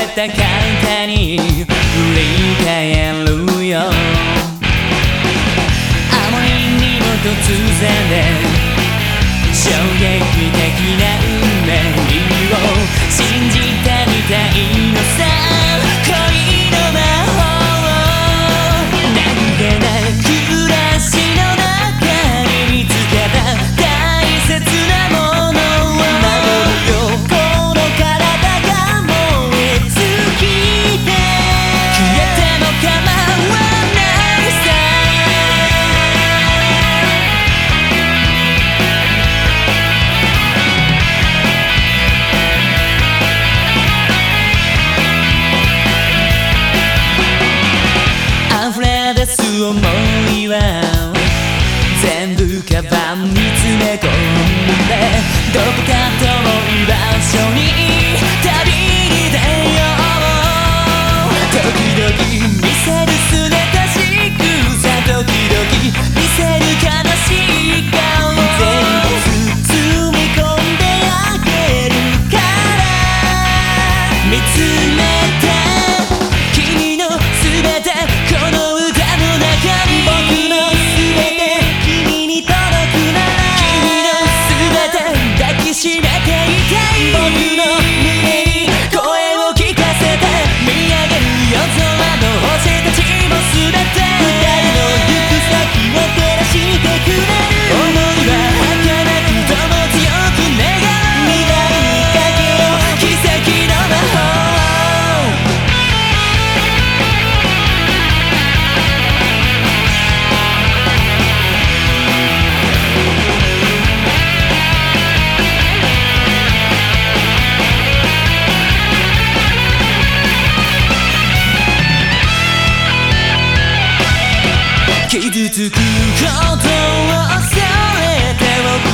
べた簡単に振り返るよ。あまりにも突然で衝撃的な運命を信じたみたいのさ。思いは全部カバンに詰め込んでどこか傷つくことを忘れても